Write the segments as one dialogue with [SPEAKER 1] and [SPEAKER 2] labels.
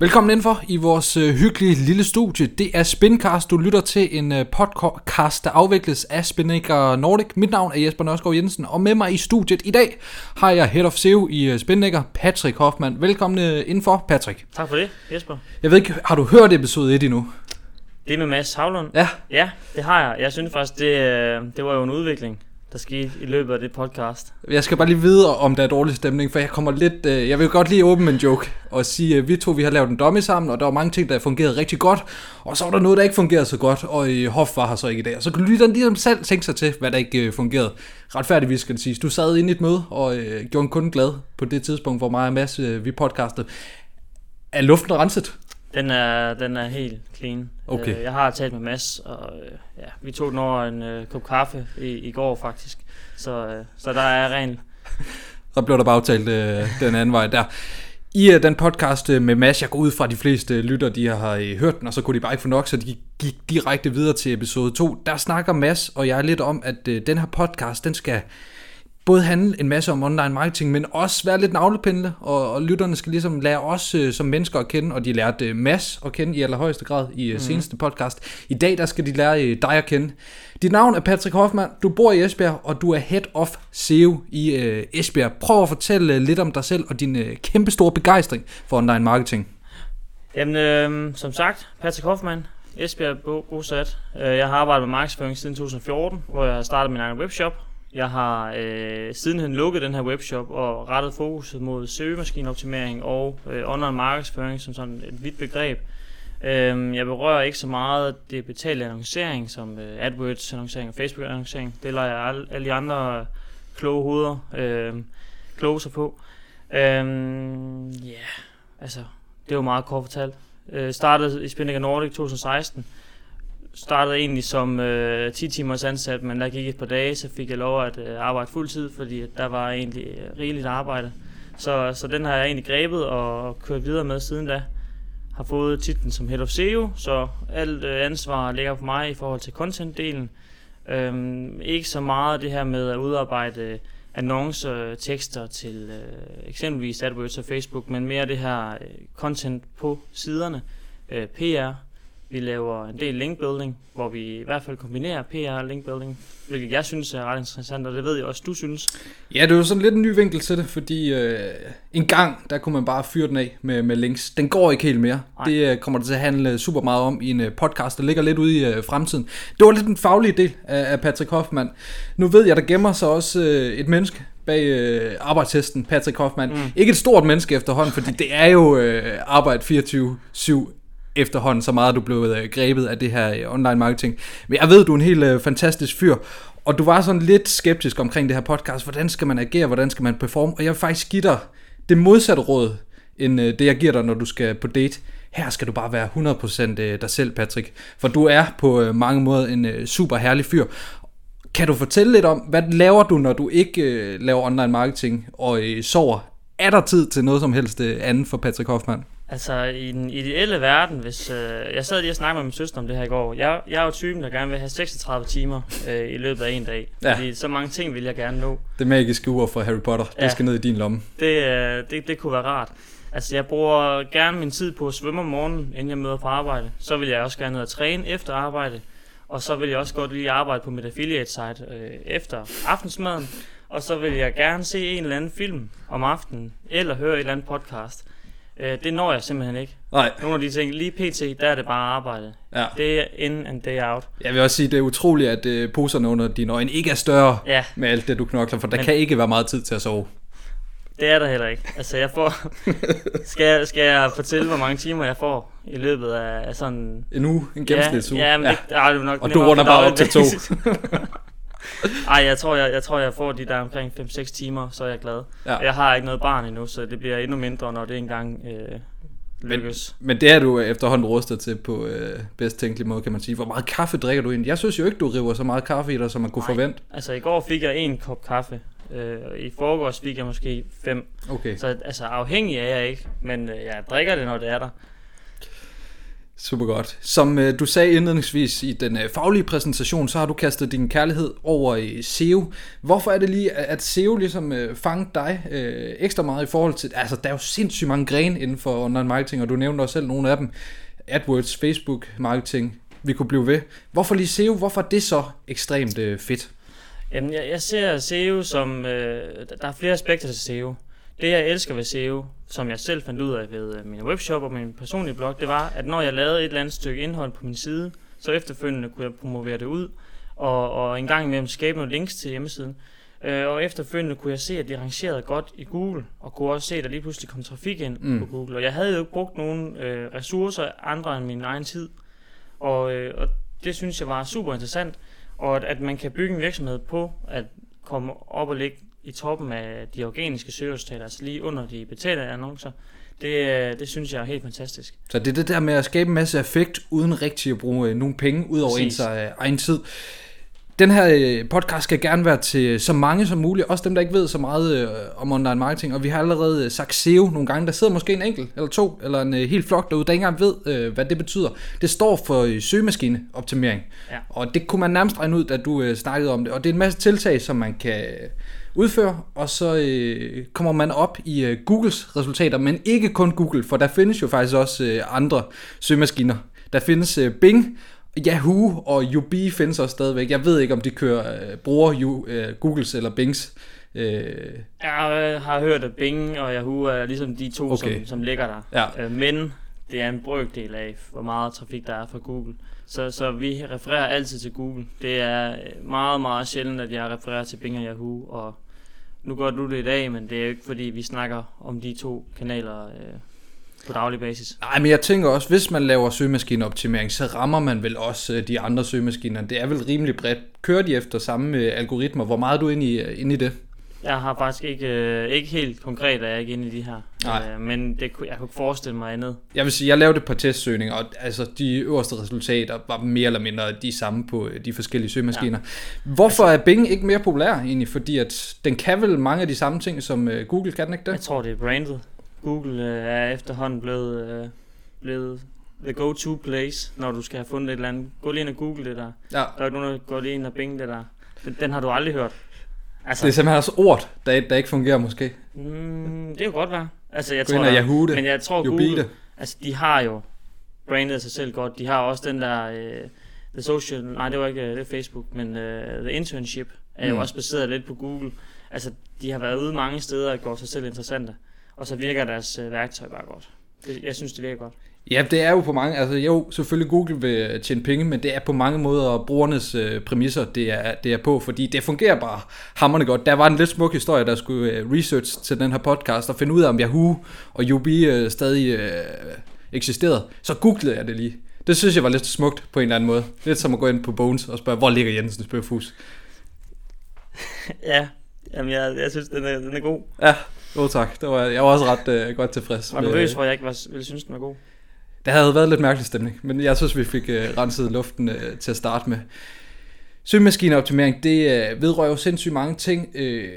[SPEAKER 1] Velkommen indenfor i vores øh, hyggelige lille studie. Det er Spincast. Du lytter til en øh, podcast, der afvikles af Spinnaker Nordic. Mit navn er Jesper Nørskov Jensen, og med mig i studiet i dag har jeg Head of SEO i øh, Spinnaker, Patrick Hoffmann. Velkommen indenfor, Patrick.
[SPEAKER 2] Tak for det, Jesper.
[SPEAKER 1] Jeg ved ikke, har du hørt episode 1 endnu?
[SPEAKER 2] Det med Mads Havlund?
[SPEAKER 1] Ja.
[SPEAKER 2] Ja, det har jeg. Jeg synes faktisk, det, det var jo en udvikling, der skete i løbet af det podcast.
[SPEAKER 1] Jeg skal bare lige vide, om der er dårlig stemning, for jeg kommer lidt... Øh, jeg vil godt lige åbne en joke og sige, at vi to vi har lavet en dummy sammen, og der var mange ting, der fungerede rigtig godt, og så var der noget, der ikke fungerede så godt, og i Hoff var her så ikke i dag. Og så kan lytteren lige ligesom selv tænke sig til, hvad der ikke øh, fungerede. Retfærdigvis skal det siges. Du sad inde i et møde og øh, gjorde en kunde glad på det tidspunkt, hvor mig og Mads øh, vi podcastede. Er luften renset?
[SPEAKER 2] Den er, den er helt clean.
[SPEAKER 1] Okay.
[SPEAKER 2] Øh, Jeg har talt med Mads, og øh, ja, vi tog den over en øh, kop kaffe i, i går faktisk. Så, øh, så der er ren.
[SPEAKER 1] Så blev der bare aftalt øh, den anden vej der. I øh, den podcast med Mads, jeg går ud fra de fleste lytter, de har øh, hørt den, og så kunne de bare ikke få nok, så de gik direkte videre til episode 2. Der snakker Mads og jeg lidt om, at øh, den her podcast, den skal både handle en masse om online marketing, men også være lidt navlepindle, og, og lytterne skal ligesom lære os øh, som mennesker at kende, og de lærte øh, Mads at kende i allerhøjeste grad i øh,
[SPEAKER 2] Mhm.
[SPEAKER 1] seneste podcast. I dag der skal de lære øh, dig at kende. Dit navn er Patrick Hoffmann, du bor i Esbjerg, og du er Head of SEO i øh, Esbjerg. Prøv at fortælle øh, lidt om dig selv og din øh, kæmpe store begejstring for online marketing.
[SPEAKER 2] Jamen, øh, som sagt, Patrick Hoffmann, Esbjerg bo- bosat. Øh, Jeg har arbejdet med markedsføring siden 2014, hvor jeg har startet min egen webshop. Jeg har øh, sidenhen lukket den her webshop og rettet fokuset mod søgemaskineoptimering og øh, online markedsføring som sådan et vidt begreb. Øh, jeg berører ikke så meget det betalte annoncering som øh, AdWords annoncering og Facebook annoncering. Det lader jeg alle, alle de andre øh, kloge hoveder øh, kloge sig på. Øh, Ja, yeah, altså det var meget kort fortalt. Øh, startede i Spinnaker Nordic 2016. Startede egentlig som øh, 10 timers ansat, men der gik et par dage, så fik jeg lov at øh, arbejde fuldtid, fordi der var egentlig øh, rigeligt arbejde. Så, så den har jeg egentlig grebet og kørt videre med siden da. Har fået titlen som Head of SEO, så alt øh, ansvar ligger på mig i forhold til content-delen. Øhm, ikke så meget det her med at udarbejde annoncer, tekster til øh, eksempelvis AdWords og Facebook, men mere det her øh, content på siderne, øh, PR. Vi laver en del linkbuilding, hvor vi i hvert fald kombinerer PR og linkbuilding, hvilket jeg synes er ret interessant, og det ved jeg også, du synes.
[SPEAKER 1] Ja, det er jo sådan lidt en ny vinkel til det, fordi øh, en gang, der kunne man bare fyre den af med, med links. Den går ikke helt mere.
[SPEAKER 2] Nej.
[SPEAKER 1] Det øh, kommer det til at handle super meget om i en øh, podcast, der ligger lidt ude i øh, fremtiden. Det var lidt den faglige del af, af Patrick Hoffmann. Nu ved jeg, der gemmer sig også øh, et menneske bag øh, arbejdshesten, Patrick Hoffmann. Mm. Ikke et stort menneske efterhånden, fordi det er jo øh, arbejde 24-7 efterhånden, så meget du blev øh, grebet af det her øh, online marketing. Men jeg ved, du er en helt øh, fantastisk fyr, og du var sådan lidt skeptisk omkring det her podcast. Hvordan skal man agere? Hvordan skal man performe? Og jeg vil faktisk give dig det modsatte råd, end øh, det jeg giver dig, når du skal på date. Her skal du bare være 100% øh, dig selv, Patrick. For du er på øh, mange måder en øh, super herlig fyr. Kan du fortælle lidt om, hvad laver du, når du ikke øh, laver online marketing og øh, sover? Er der tid til noget som helst øh, andet for Patrick Hoffmann?
[SPEAKER 2] Altså i den ideelle verden, hvis øh, jeg sad lige og snakkede med min søster om det her i går. Jeg, jeg er jo typen, der gerne vil have 36 timer øh, i løbet af en dag.
[SPEAKER 1] Ja.
[SPEAKER 2] Fordi så mange ting vil jeg gerne nå.
[SPEAKER 1] Det magiske ur fra Harry Potter. Ja. det skal ned i din lomme.
[SPEAKER 2] Det, øh, det, det kunne være rart. Altså jeg bruger gerne min tid på at svømme om morgenen, inden jeg møder på arbejde. Så vil jeg også gerne ned og træne efter arbejde. Og så vil jeg også godt lige arbejde på mit affiliate site øh, efter aftensmaden. Og så vil jeg gerne se en eller anden film om aftenen, eller høre et eller andet podcast. Øh, det når jeg simpelthen ikke.
[SPEAKER 1] Nej.
[SPEAKER 2] Nogle af de ting, lige pt, der er det bare arbejde.
[SPEAKER 1] Ja.
[SPEAKER 2] Det er in and day out.
[SPEAKER 1] Jeg vil også sige, det er utroligt, at øh, poserne under dine øjne ikke er større
[SPEAKER 2] Ja,
[SPEAKER 1] med alt det, du knokler, for der
[SPEAKER 2] Men-
[SPEAKER 1] kan ikke være meget tid til at sove.
[SPEAKER 2] det er der heller ikke. Altså jeg får... skal, jeg, skal jeg fortælle, hvor mange timer jeg får i løbet af, af sådan...
[SPEAKER 1] En uge, en gennemsnitsuge.
[SPEAKER 2] Ja, ja, men ja. Det, ej, det er nok
[SPEAKER 1] Og du runder bare op til to.
[SPEAKER 2] Ej, jeg tror jeg, jeg tror, jeg får de der omkring 5-6 timer, så er jeg glad.
[SPEAKER 1] Ja.
[SPEAKER 2] Jeg har ikke noget barn endnu, så det bliver endnu mindre, når det engang øh, lykkes.
[SPEAKER 1] Men det er du efterhånden rustet til på øh, bedst tænkelig måde, kan man sige. Hvor meget kaffe drikker du egentlig? Jeg synes jo ikke, du river så meget kaffe i dig, som man kunne
[SPEAKER 2] Nej.
[SPEAKER 1] forvente.
[SPEAKER 2] Altså i går fik jeg en kop kaffe. Øh, I forgårs fik jeg måske fem.
[SPEAKER 1] Okay.
[SPEAKER 2] Så altså afhængig er jeg ikke, men øh, jeg drikker det, når det er der.
[SPEAKER 1] Super godt. Som øh, du sagde indledningsvis i den øh, faglige præsentation, så har du kastet din kærlighed over i SEO. Hvorfor er det lige, at SEO ligesom øh, fangede dig øh, ekstra meget i forhold til... Altså, der er jo sindssygt mange grene inden for online marketing, og du nævnte også selv nogle af dem. AdWords, Facebook marketing, vi kunne blive ved. Hvorfor lige SEO? Hvorfor er det så ekstremt øh, fedt?
[SPEAKER 2] Jamen, jeg, jeg ser SEO som... Øh, der er flere aspekter til SEO. Det, jeg elsker ved SEO, som jeg selv fandt ud af ved øh, min webshop og min personlige blog, det var, at når jeg lavede et eller andet stykke indhold på min side, så efterfølgende kunne jeg promovere det ud, og, og en gang imellem skabe nogle links til hjemmesiden. Øh, og efterfølgende kunne jeg se, at det rangerede godt i Google, og kunne også se, at der lige pludselig kom trafik ind mm. på Google. Og jeg havde jo ikke brugt nogen øh, ressourcer andre end min egen tid. Og, øh, og det synes jeg var super interessant, og at, at man kan bygge en virksomhed på at komme op og ligge i toppen af de organiske søgeresultater, altså lige under de betalte annoncer, det, øh, det synes jeg er helt fantastisk.
[SPEAKER 1] Så det er det der med at skabe en masse effekt, uden rigtig at bruge øh, nogle penge, ud over Præcis. ens øh, egen tid. Den her podcast skal gerne være til så mange som muligt, også dem, der ikke ved så meget om online marketing, og vi har allerede sagt SEO nogle gange. Der sidder måske en enkelt, eller to, eller en helt flok derude, der ikke engang ved, hvad det betyder. Det står for søgemaskineoptimering, ja. og det kunne man nærmest regne ud, da du snakkede om det. Og det er en masse tiltag, som man kan udføre, og så øh, kommer man op i øh, Googles resultater, men ikke kun Google, for der findes jo faktisk også øh, andre søgemaskiner. Der findes øh, Bing, Yahoo og UB findes også stadigvæk. Jeg ved ikke, om de kører, øh, bruger you, øh, Googles eller Bings.
[SPEAKER 2] Øh. Jeg har hørt, at Bing og Yahoo er ligesom de to, okay. som, som ligger der. Ja. Øh, men det er en brøkdel af, hvor meget trafik der er fra Google. Så, så vi refererer altid til Google. Det er meget, meget sjældent, at jeg refererer til Bing og Yahoo, og nu gør du det i dag, men det er jo ikke fordi, vi snakker om de to kanaler øh, på daglig basis.
[SPEAKER 1] Nej, men jeg tænker også, hvis man laver søgemaskineoptimering, så rammer man vel også øh, de andre søgemaskiner. Det er vel rimelig bredt. Kører de efter samme øh, algoritmer? Hvor meget er du inde i, ind inde i det?
[SPEAKER 2] Jeg har faktisk ikke, øh, ikke helt konkret, at jeg ikke inde i de her. Nej. Øh, men det, jeg kunne ikke forestille mig andet.
[SPEAKER 1] Jeg vil sige, jeg lavede et par testsøgninger, og altså, de øverste resultater var mere eller mindre de samme på øh, de forskellige søgemaskiner. Ja. Hvorfor altså, er Bing ikke mere populær egentlig? Fordi at den kan vel mange af de samme ting, som øh, Google kan ikke det?
[SPEAKER 2] Jeg tror, det er brandet. Google øh, er efterhånden blevet, øh, blevet the go-to place, når du skal have fundet et eller andet. Gå lige ind og google det der. Ja. Der er ikke nogen, der går lige ind og bing det der. Den, den har du aldrig hørt.
[SPEAKER 1] Altså, det er simpelthen også ord, der, der ikke fungerer måske.
[SPEAKER 2] Mm, det kan godt være. Altså, jeg
[SPEAKER 1] Gå tror, ind Yahoo det.
[SPEAKER 2] Men jeg tror, Google, det. altså, de har jo brandet sig selv godt. De har også den der, uh, The Social, nej, det var ikke det er Facebook, men uh, The Internship er mm. jo også baseret lidt på Google. Altså, de har været ude mange steder og gjort sig selv interessante. Og så virker deres uh, værktøj bare godt. Det, jeg synes, det virker godt.
[SPEAKER 1] Ja, det er jo på mange, altså jo, selvfølgelig Google vil tjene penge, men det er på mange måder brugernes øh, præmisser, det er, det er på, fordi det fungerer bare hammerne godt. Der var en lidt smuk historie, der skulle øh, research til den her podcast, og finde ud af, om Yahoo og UB øh, stadig øh, eksisterede. Så googlede jeg det lige. Det synes jeg var lidt smukt på en eller anden måde. Lidt som at gå ind på Bones og spørge, hvor ligger Jensens Bøfhus?
[SPEAKER 2] ja, jamen jeg, jeg synes, den er, den er god.
[SPEAKER 1] Ja, god tak. Det var, jeg var også ret øh, godt tilfreds.
[SPEAKER 2] Var du nervøs for, at jeg ikke var, ville synes, den var god?
[SPEAKER 1] Det havde været lidt mærkelig stemning, men jeg synes, vi fik øh, renset luften øh, til at starte med. Søgemaskineoptimering, det øh, vedrører jo sindssygt mange ting, øh,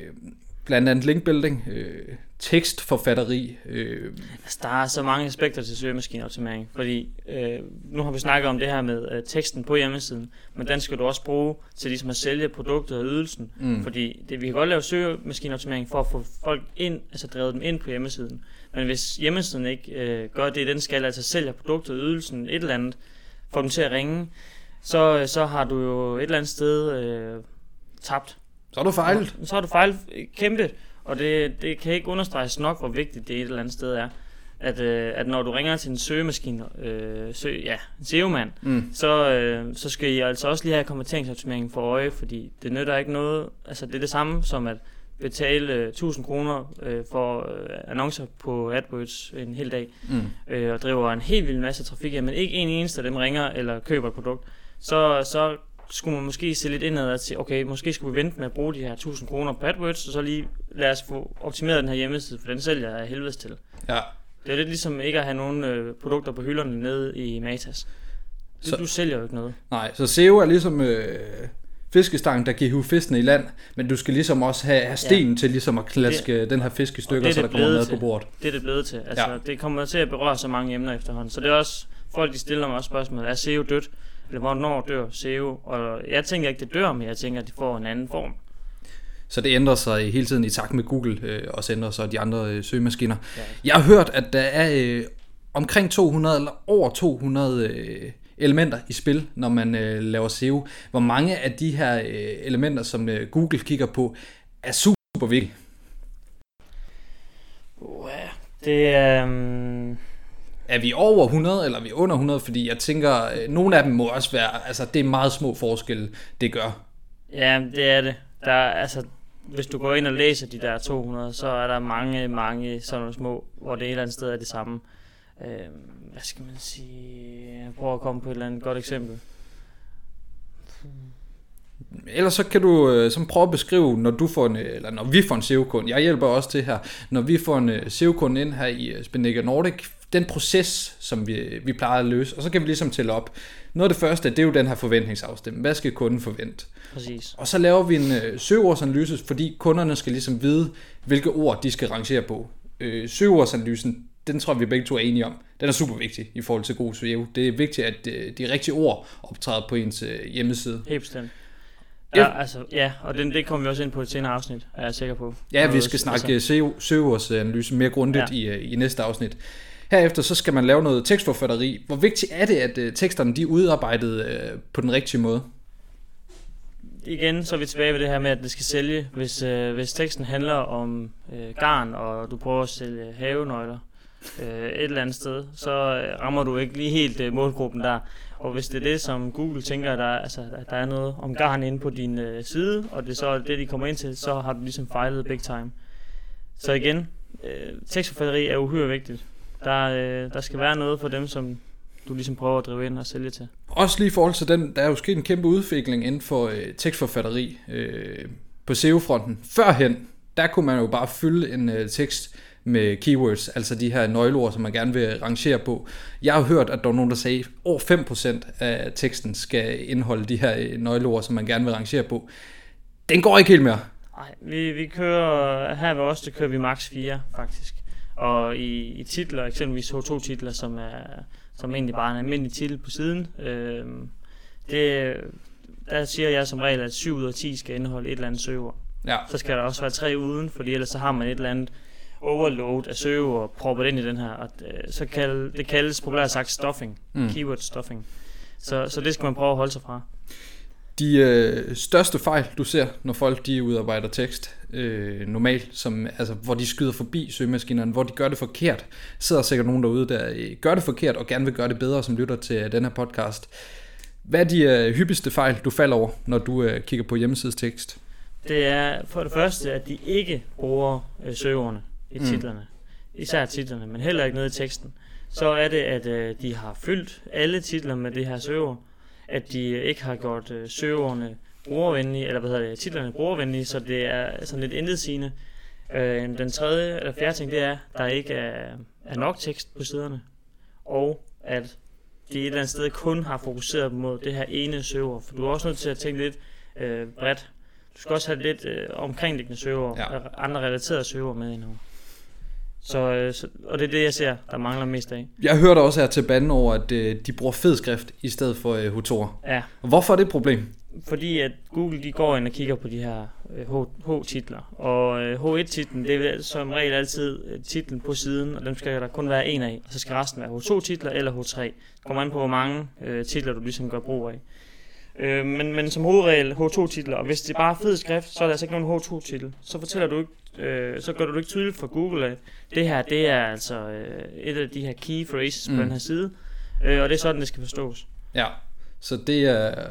[SPEAKER 1] blandt andet linkbuilding, øh, tekstforfatteri. Øh.
[SPEAKER 2] Altså, der er så mange aspekter til søgemaskineoptimering, fordi øh, nu har vi snakket om det her med øh, teksten på hjemmesiden, men den skal du også bruge til ligesom at sælge produktet og ydelsen, mm. fordi det, vi kan godt lave søgemaskineoptimering for at få folk ind, altså drevet dem ind på hjemmesiden, men hvis hjemmesiden ikke øh, gør det, den skal, altså sælger produktet, ydelsen, et eller andet, får dem til at ringe, så, så har du jo et eller andet sted øh, tabt.
[SPEAKER 1] Så har du fejlet.
[SPEAKER 2] Så har du fejlet kæmpe, og det, det kan ikke understreges nok, hvor vigtigt det et eller andet sted er. At, øh, at når du ringer til en søgemaskine, øh, søg, ja, en SEO-mand, mm. så, øh, så skal I altså også lige have konverteringsoptimeringen for øje, fordi det nytter ikke noget, altså det er det samme som at betale 1000 kroner øh, for øh, annoncer på AdWords en hel dag, mm. øh, og driver en helt vild masse trafik, men ikke en eneste af dem ringer eller køber et produkt, så, så skulle man måske se lidt indad og sige, okay, måske skulle vi vente med at bruge de her 1000 kroner på AdWords, og så lige lad os få optimeret den her hjemmeside, for den sælger jeg helvedes til. Ja. Det er lidt ligesom ikke at have nogen øh, produkter på hylderne nede i Matas. Du, så, du sælger jo ikke noget.
[SPEAKER 1] Nej, så SEO er ligesom... Øh fiskestang, der kan hive fiskene i land, men du skal ligesom også have, have stenen ja. til ligesom at klaske det, den her fisk i stykker,
[SPEAKER 2] det
[SPEAKER 1] så der
[SPEAKER 2] det
[SPEAKER 1] kommer
[SPEAKER 2] til.
[SPEAKER 1] på bordet.
[SPEAKER 2] Det er det blevet til. Altså,
[SPEAKER 1] Ja.
[SPEAKER 2] det kommer til at berøre så mange emner efterhånden. Så det er også, folk de stiller mig også spørgsmål, er SEO dødt? Eller hvornår dør SEO? Og jeg tænker ikke, det dør, men jeg tænker, at de får en anden form.
[SPEAKER 1] Så det ændrer sig hele tiden i takt med Google, øh, også ændrer sig de andre øh, søgemaskiner.
[SPEAKER 2] Ja.
[SPEAKER 1] Jeg har hørt, at der er øh, omkring 200 eller over 200 øh, elementer i spil, når man øh, laver SEO. Hvor mange af de her øh, elementer, som øh, Google kigger på, er super, vigtige?
[SPEAKER 2] Uh, det er... Um,
[SPEAKER 1] Er vi over 100, eller er vi under 100? Fordi jeg tænker, øh, nogle af dem må også være, altså det er meget små forskelle, det gør.
[SPEAKER 2] ja, det er det. Der er, altså, hvis du går ind og læser de der 200, så er der mange, mange sådan nogle små, hvor det et eller andet sted er det samme. Øh, hvad skal man sige? Jeg prøver at komme på et eller andet godt eksempel.
[SPEAKER 1] Ellers så kan du øh, prøve at beskrive, når du får en, øh, eller når vi får en SEO-kunde, jeg hjælper også til her, når vi får en øh, SEO-kunde ind her i øh, Spinnaker Nordic, den proces, som vi, vi plejer at løse, og så kan vi ligesom tælle op. Noget af det første, det er jo den her forventningsafstemning. Hvad skal kunden forvente?
[SPEAKER 2] Præcis.
[SPEAKER 1] Og så laver vi en øh, søgeordsanalyse, fordi kunderne skal ligesom vide, hvilke ord de skal rangere på. Øh, søgeordsanalysen, den tror jeg, vi begge to er enige om. Den er super vigtig i forhold til god SEO. Det er vigtigt, at øh, de rigtige ord optræder på ens øh, hjemmeside.
[SPEAKER 2] Helt bestemt.
[SPEAKER 1] Ja.
[SPEAKER 2] Ja, altså, ja, og den, det kommer vi også ind på i et senere afsnit, er jeg sikker på.
[SPEAKER 1] Ja, vi skal snakke altså, søgeordsanalyse mere grundigt ja.
[SPEAKER 2] Ja.
[SPEAKER 1] i, øh, i næste afsnit. Herefter så skal man lave noget tekstforfatteri. Hvor vigtigt er det, at øh, teksterne de er udarbejdet øh, på den rigtige måde?
[SPEAKER 2] igen, så er vi tilbage ved det her med, at det skal sælge. Hvis, øh, hvis teksten handler om øh, garn, og du prøver at sælge havenøgler øh, et eller andet sted, så øh, rammer du ikke lige helt øh, målgruppen der. Og hvis det er det, som Google tænker, der, altså, at der er noget om garn inde på din øh, side, og det så er det, de kommer ind til, så har du ligesom fejlet big time. Så igen, øh, tekstforfatteri er uhyre vigtigt. Der, øh, der skal være noget for dem, som du ligesom prøver at drive ind og sælge til.
[SPEAKER 1] Også lige i forhold til den, der er jo sket en kæmpe udvikling inden for øh, tekstforfatteri øh, på SEO-fronten. Førhen, der kunne man jo bare fylde en øh, tekst med keywords, altså de her nøgleord, som man gerne vil rangere på. Jeg har hørt, at der var nogen, der sagde, at over 5% af teksten skal indeholde de her øh, nøgleord, som man gerne vil rangere på. Den går ikke helt mere.
[SPEAKER 2] Nej, vi, vi kører, her ved os, det kører vi max 4 faktisk. Og i, i titler, eksempelvis H2-titler, som er som egentlig bare en almindelig titel på siden, øh, det, der siger jeg som regel, at 7 ud af 10 skal indeholde et eller andet søgeord.
[SPEAKER 1] Ja,
[SPEAKER 2] Så skal der også være tre uden, fordi ellers så har man et eller andet overload af søgeord proppet ind i den her. Og øh, så kald, det kaldes populært sagt stuffing,
[SPEAKER 1] mm.
[SPEAKER 2] keyword stuffing. Så, så det skal man prøve at holde sig fra.
[SPEAKER 1] De øh, største fejl, du ser, når folk de udarbejder tekst øh, normalt, som, altså, hvor de skyder forbi søgemaskinerne, hvor de gør det forkert, sidder sikkert nogen derude, der øh, gør det forkert og gerne vil gøre det bedre, som lytter til øh, den her podcast. Hvad er de øh, hyppigste fejl, du falder over, når du øh, kigger på hjemmesidstekst?
[SPEAKER 2] Det er for det første, at de ikke bruger øh, søgeordene i
[SPEAKER 1] Mm.
[SPEAKER 2] titlerne. Især titlerne, men heller ikke nede i teksten. Så er det, at øh, de har fyldt alle titler med det her søgeord. At de ikke har gjort øh, søgeordene brugervenlige, eller hvad hedder det, titlerne brugervenlige, så det er sådan lidt intetsigende. Øh, den tredje eller fjerde ting, det er, at der ikke er, er nok tekst på siderne. Og at de et eller andet sted kun har fokuseret mod det her ene søgeord. For du er også nødt til at tænke lidt øh, bredt. Du skal også have lidt øh, omkringliggende søgeord,
[SPEAKER 1] Ja.
[SPEAKER 2] andre relaterede søgeord med indover. Så, øh, så, og det er det, jeg ser, der mangler mest af.
[SPEAKER 1] Jeg hørte også her til banden over, at øh, de bruger fed skrift i stedet for øh, H2'er.
[SPEAKER 2] Ja,
[SPEAKER 1] Hvorfor er det et problem?
[SPEAKER 2] fordi at Google de går ind og kigger på de her øh, H- H-titler. Og øh, H1-titlen, det er som regel altid øh, titlen på siden, og dem skal der kun være en af. Og så skal resten være H2-titler eller H3. Det kommer an på, hvor mange øh, titler du ligesom gør brug af. Øh, men, men som hovedregel H2-titler, og hvis det bare er fed skrift, så er der altså ikke nogen H2-titel. Så fortæller du ikke, øh, så gør du det ikke tydeligt for Google, at det her, det er altså øh, et af de her key phrases mm. På den her side. Øh, og det er sådan, det skal forstås.
[SPEAKER 1] Ja, så det er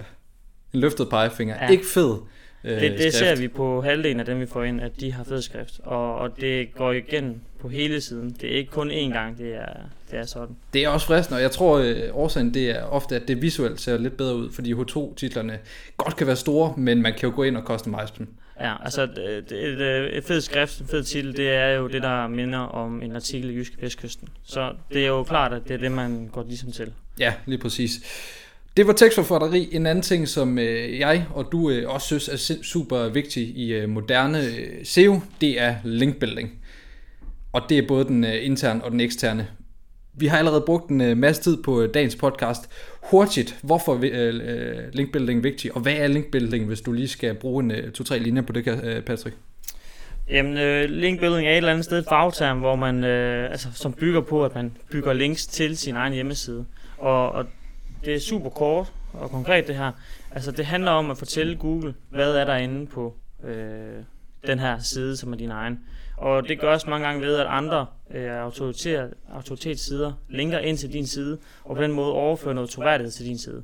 [SPEAKER 1] en løftet pegefinger. Ja. Ikke fed øh,
[SPEAKER 2] Det, det
[SPEAKER 1] skrift.
[SPEAKER 2] ser vi på halvdelen af dem, vi får ind, at de har fed skrift. Og, og det går igen på hele siden. Det er ikke kun én gang, det er, det er sådan.
[SPEAKER 1] Det er også fristende, og jeg tror, øh, årsagen det er ofte, at det visuelt ser lidt bedre ud, fordi H2-titlerne godt kan være store, men man kan jo gå ind og customize dem.
[SPEAKER 2] Ja, altså et, et, et, et fed skrift, en fed titel, det er jo det, der minder om en artikel i Jyske Vestkysten. Så det er jo klart, at det er det, man går ligesom til.
[SPEAKER 1] Ja, lige præcis. Det var tekstforfatteri. En anden ting, som øh, jeg og du øh, også synes er super vigtig i øh, moderne øh, SEO, det er linkbuilding. Og det er både den øh, interne og den eksterne. Vi har allerede brugt en øh, masse tid på øh, dagens podcast. Hurtigt, hvorfor er øh, øh, linkbuilding vigtig, og hvad er linkbuilding, hvis du lige skal bruge en øh, to-tre linjer på det, øh, Patrick?
[SPEAKER 2] Jamen, øh, linkbuilding er et eller andet sted et fagterm, hvor man, øh, altså, som bygger på, at man bygger links til sin egen hjemmeside. Og, og det er super kort og konkret det her. Altså, det handler om at fortælle Google, hvad er der inde på øh, den her side, som er din egen. Og det gøres mange gange ved, at andre øh, autoritetssider linker ind til din side, og på den måde overfører noget troværdighed til din side.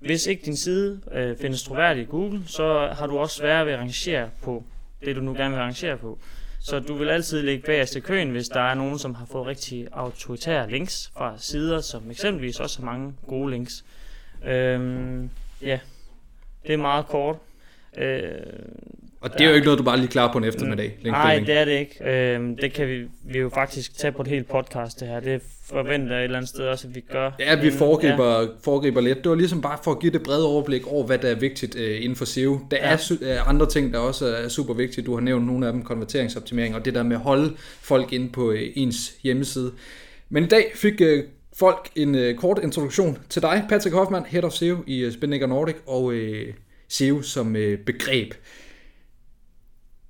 [SPEAKER 2] Hvis ikke din side øh, findes troværdig i Google, så har du også svært ved at rangere på det, du nu gerne vil rangere på. Så du vil altid ligge bagerst i køen, hvis der er nogen, som har fået rigtig autoritære links fra sider, som eksempelvis også har mange gode links. Øhm, ja, det er meget kort. Øh,
[SPEAKER 1] og det er jo ikke noget, du bare lige klarer på en eftermiddag.
[SPEAKER 2] Nej, det er det ikke. Øhm, det kan vi, vi jo faktisk tage på et helt podcast, det her. Det forventer jeg et eller andet sted også, at vi gør.
[SPEAKER 1] Ja, vi foregriber, ja. foregriber lidt. Det var ligesom bare for at give det brede overblik over, hvad der er vigtigt øh, inden for SEO. Der ja. er øh, andre ting, der også er super vigtige. Du har nævnt nogle af dem, konverteringsoptimering, og det der med at holde folk ind på øh, ens hjemmeside. Men i dag fik øh, folk en øh, kort introduktion til dig, Patrick Hoffmann, Head of SEO i øh, Spinnaker Nordic, og øh, SEO som øh, begreb.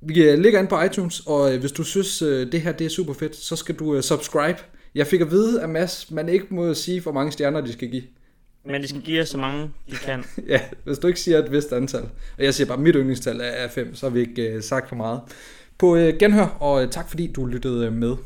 [SPEAKER 1] Vi øh, ligger inde på iTunes, og øh, hvis du synes, øh, det her det er super fedt, så skal du subscribe. Jeg fik at vide af Mads, man ikke må sige, hvor mange stjerner de skal give.
[SPEAKER 2] Men de skal give os så mange, de kan.
[SPEAKER 1] ja, hvis du ikke siger et vist antal, og jeg siger bare, mit yndlingstal er 5, så har vi ikke sagt for meget. På genhør, og tak fordi du lyttede med.